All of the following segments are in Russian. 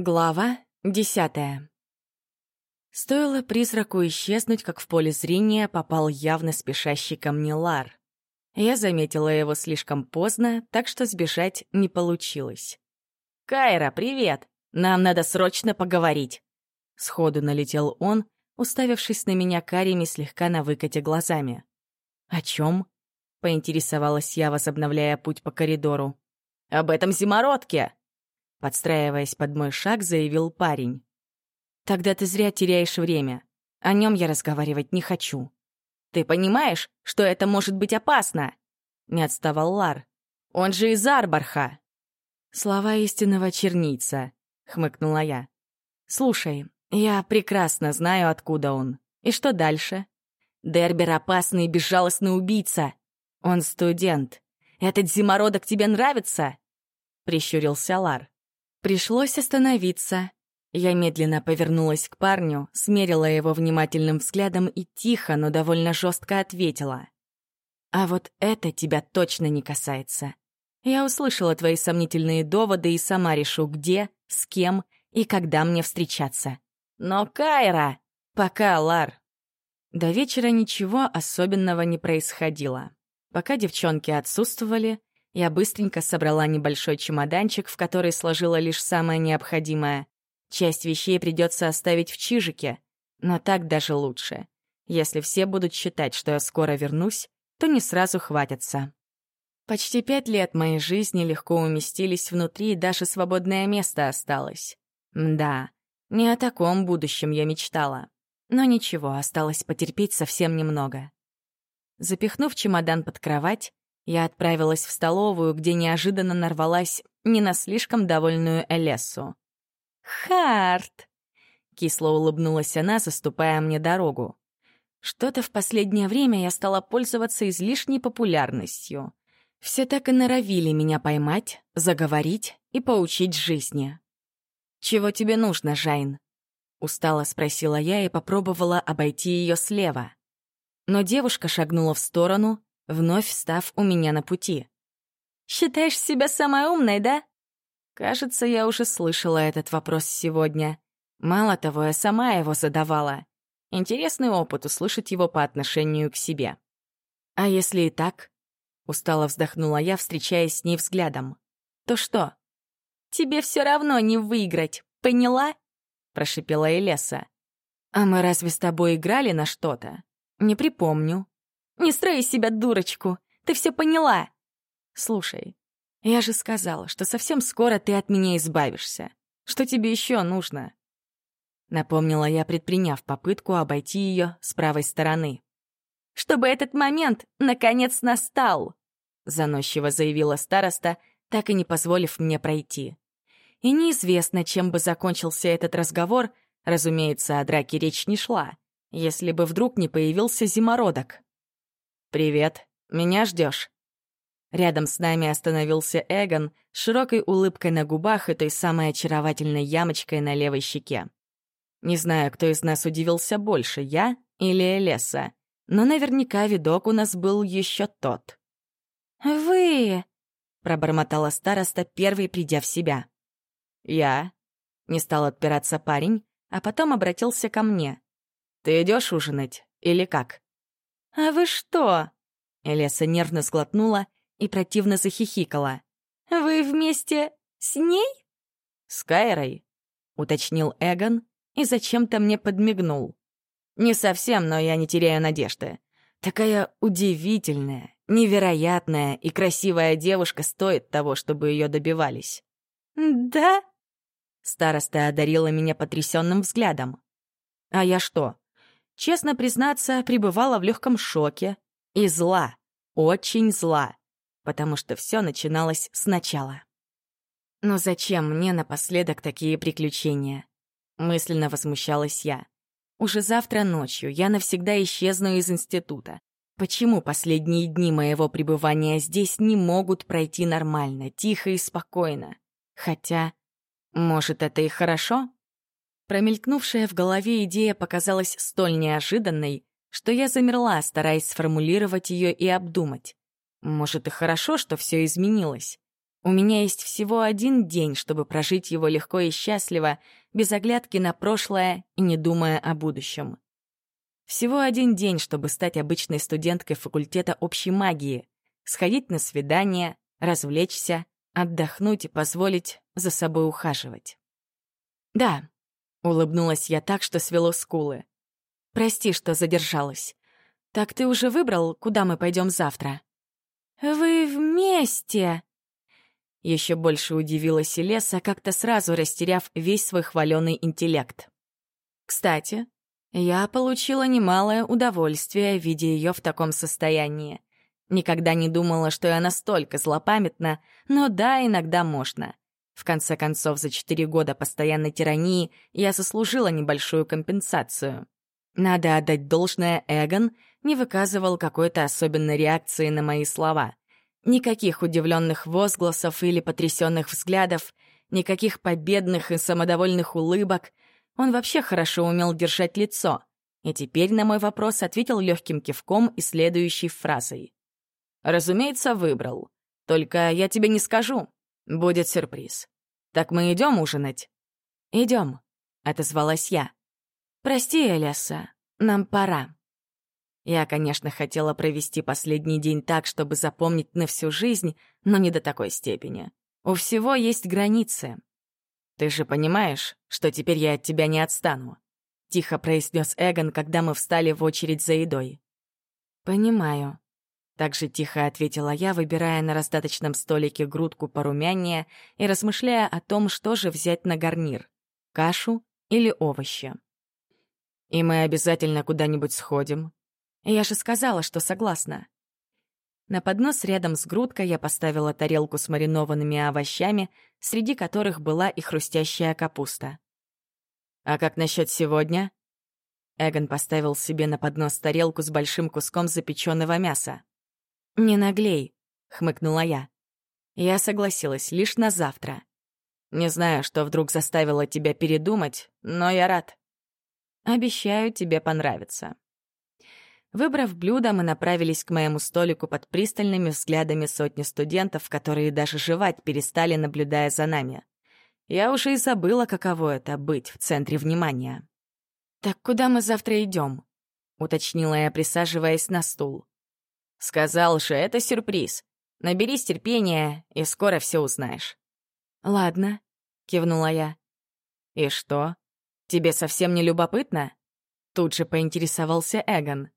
Глава десятая. Стоило призраку исчезнуть, как в поле зрения попал явно спешащий ко мне Лар. Я заметила его слишком поздно, так что сбежать не получилось. «Кайра, привет! Нам надо срочно поговорить!» Сходу налетел он, уставившись на меня карими слегка на выкате глазами. «О чем?» — поинтересовалась я, возобновляя путь по коридору. «Об этом зимородке!» Подстраиваясь под мой шаг, заявил парень. «Тогда ты зря теряешь время. О нем я разговаривать не хочу». «Ты понимаешь, что это может быть опасно?» Не отставал Лар. «Он же из Арбарха!» «Слова истинного черница», — хмыкнула я. «Слушай, я прекрасно знаю, откуда он. И что дальше?» «Дербер — опасный и безжалостный убийца. Он студент. Этот зимородок тебе нравится?» — прищурился Лар. Пришлось остановиться. Я медленно повернулась к парню, смерила его внимательным взглядом и тихо, но довольно жестко ответила. «А вот это тебя точно не касается. Я услышала твои сомнительные доводы и сама решу, где, с кем и когда мне встречаться. Но Кайра! Пока, Лар!» До вечера ничего особенного не происходило. Пока девчонки отсутствовали, я быстренько собрала небольшой чемоданчик, в который сложила лишь самое необходимое. Часть вещей придется оставить в Чижике, но так даже лучше. Если все будут считать, что я скоро вернусь, то не сразу хватятся. Почти пять лет моей жизни легко уместились внутри, и даже свободное место осталось. Да, не о таком будущем я мечтала. Но ничего, осталось потерпеть совсем немного. Запихнув чемодан под кровать, я отправилась в столовую, где неожиданно нарвалась не на слишком довольную Элессу. «Харт!» — кисло улыбнулась она, заступая мне дорогу. Что-то в последнее время я стала пользоваться излишней популярностью. Все так и норовили меня поймать, заговорить и поучить жизни. «Чего тебе нужно, Жайн?» — устало спросила я и попробовала обойти ее слева. Но девушка шагнула в сторону, вновь став у меня на пути. «Считаешь себя самой умной, да?» Кажется, я уже слышала этот вопрос сегодня. Мало того, я сама его задавала. Интересный опыт услышать его по отношению к себе. «А если и так?» — устало вздохнула я, встречаясь с ней взглядом. «То что?» «Тебе все равно не выиграть, поняла?» — прошипела Элеса. «А мы разве с тобой играли на что-то?» «Не припомню», не строй из себя дурочку. Ты все поняла. Слушай, я же сказала, что совсем скоро ты от меня избавишься. Что тебе еще нужно? Напомнила я, предприняв попытку обойти ее с правой стороны. «Чтобы этот момент, наконец, настал!» Заносчиво заявила староста, так и не позволив мне пройти. И неизвестно, чем бы закончился этот разговор, разумеется, о драке речь не шла, если бы вдруг не появился зимородок. «Привет. Меня ждешь? Рядом с нами остановился Эгон с широкой улыбкой на губах и той самой очаровательной ямочкой на левой щеке. Не знаю, кто из нас удивился больше, я или Элеса, но наверняка видок у нас был еще тот. «Вы...» — пробормотала староста, первый придя в себя. «Я...» — не стал отпираться парень, а потом обратился ко мне. «Ты идешь ужинать или как?» «А вы что?» Элеса нервно сглотнула и противно захихикала. «Вы вместе с ней?» «С Кайрой», — уточнил Эгон и зачем-то мне подмигнул. «Не совсем, но я не теряю надежды. Такая удивительная, невероятная и красивая девушка стоит того, чтобы ее добивались». «Да?» Староста одарила меня потрясенным взглядом. «А я что, честно признаться, пребывала в легком шоке и зла, очень зла, потому что все начиналось сначала. Но зачем мне напоследок такие приключения? Мысленно возмущалась я. Уже завтра ночью я навсегда исчезну из института. Почему последние дни моего пребывания здесь не могут пройти нормально, тихо и спокойно? Хотя, может, это и хорошо? Промелькнувшая в голове идея показалась столь неожиданной, что я замерла, стараясь сформулировать ее и обдумать. Может, и хорошо, что все изменилось. У меня есть всего один день, чтобы прожить его легко и счастливо, без оглядки на прошлое и не думая о будущем. Всего один день, чтобы стать обычной студенткой факультета общей магии, сходить на свидание, развлечься, отдохнуть и позволить за собой ухаживать. «Да», — улыбнулась я так, что свело скулы. «Прости, что задержалась. Так ты уже выбрал, куда мы пойдем завтра?» «Вы вместе!» Еще больше удивилась Селеса, как-то сразу растеряв весь свой хваленый интеллект. Кстати, я получила немалое удовольствие, видя ее в таком состоянии. Никогда не думала, что я настолько злопамятна, но да, иногда можно. В конце концов, за четыре года постоянной тирании я заслужила небольшую компенсацию. Надо отдать должное, Эгон не выказывал какой-то особенной реакции на мои слова. Никаких удивленных возгласов или потрясенных взглядов, никаких победных и самодовольных улыбок. Он вообще хорошо умел держать лицо. И теперь на мой вопрос ответил легким кивком и следующей фразой. «Разумеется, выбрал. Только я тебе не скажу. Будет сюрприз. Так мы идем ужинать?» «Идем», — отозвалась я. «Прости, Элиаса, нам пора». Я, конечно, хотела провести последний день так, чтобы запомнить на всю жизнь, но не до такой степени. У всего есть границы. «Ты же понимаешь, что теперь я от тебя не отстану?» — тихо произнес Эгон, когда мы встали в очередь за едой. «Понимаю», — так же тихо ответила я, выбирая на раздаточном столике грудку порумянее и размышляя о том, что же взять на гарнир — кашу или овощи. «И мы обязательно куда-нибудь сходим», я же сказала, что согласна. На поднос рядом с грудкой я поставила тарелку с маринованными овощами, среди которых была и хрустящая капуста. «А как насчет сегодня?» Эгон поставил себе на поднос тарелку с большим куском запеченного мяса. «Не наглей», — хмыкнула я. Я согласилась лишь на завтра. Не знаю, что вдруг заставило тебя передумать, но я рад. Обещаю, тебе понравится. Выбрав блюдо, мы направились к моему столику под пристальными взглядами сотни студентов, которые даже жевать перестали, наблюдая за нами. Я уже и забыла, каково это — быть в центре внимания. «Так куда мы завтра идем? уточнила я, присаживаясь на стул. «Сказал же, это сюрприз. Наберись терпения, и скоро все узнаешь». «Ладно», — кивнула я. «И что? Тебе совсем не любопытно?» Тут же поинтересовался Эгон.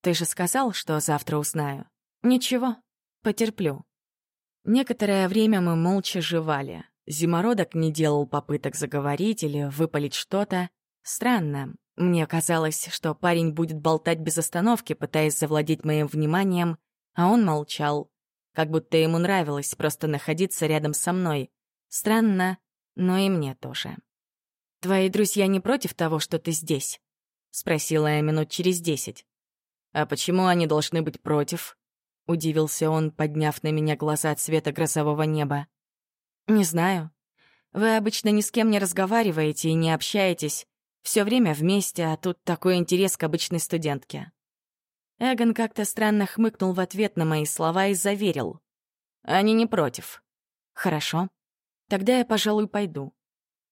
Ты же сказал, что завтра узнаю. Ничего, потерплю. Некоторое время мы молча жевали. Зимородок не делал попыток заговорить или выпалить что-то. Странно. Мне казалось, что парень будет болтать без остановки, пытаясь завладеть моим вниманием, а он молчал. Как будто ему нравилось просто находиться рядом со мной. Странно, но и мне тоже. «Твои друзья не против того, что ты здесь?» — спросила я минут через десять. «А почему они должны быть против?» — удивился он, подняв на меня глаза цвета грозового неба. «Не знаю. Вы обычно ни с кем не разговариваете и не общаетесь. Все время вместе, а тут такой интерес к обычной студентке». Эгон как-то странно хмыкнул в ответ на мои слова и заверил. «Они не против». «Хорошо. Тогда я, пожалуй, пойду».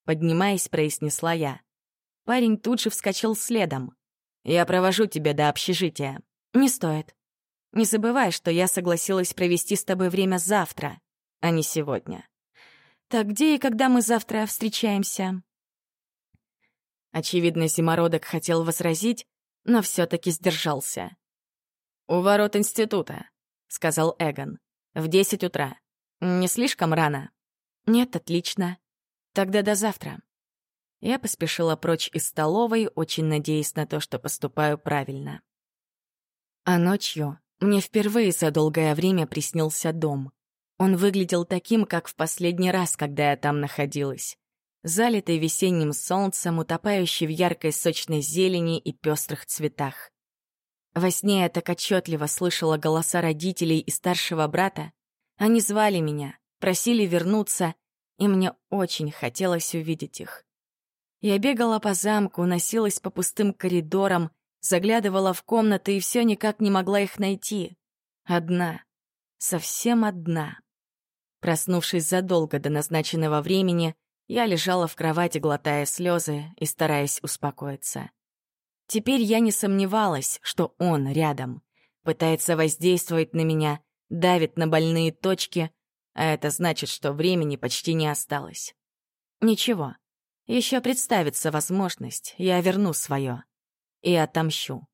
Поднимаясь, произнесла я. Парень тут же вскочил следом. Я провожу тебя до общежития. Не стоит. Не забывай, что я согласилась провести с тобой время завтра, а не сегодня. Так где и когда мы завтра встречаемся? Очевидно, Зимородок хотел возразить, но все таки сдержался. «У ворот института», — сказал Эгон. «В десять утра. Не слишком рано?» «Нет, отлично. Тогда до завтра». Я поспешила прочь из столовой, очень надеясь на то, что поступаю правильно. А ночью мне впервые за долгое время приснился дом. Он выглядел таким, как в последний раз, когда я там находилась. Залитый весенним солнцем, утопающий в яркой сочной зелени и пестрых цветах. Во сне я так отчетливо слышала голоса родителей и старшего брата. Они звали меня, просили вернуться, и мне очень хотелось увидеть их. Я бегала по замку, носилась по пустым коридорам, заглядывала в комнаты и все никак не могла их найти. Одна. Совсем одна. Проснувшись задолго до назначенного времени, я лежала в кровати, глотая слезы и стараясь успокоиться. Теперь я не сомневалась, что он рядом, пытается воздействовать на меня, давит на больные точки, а это значит, что времени почти не осталось. Ничего, еще представится возможность, я верну свое и отомщу.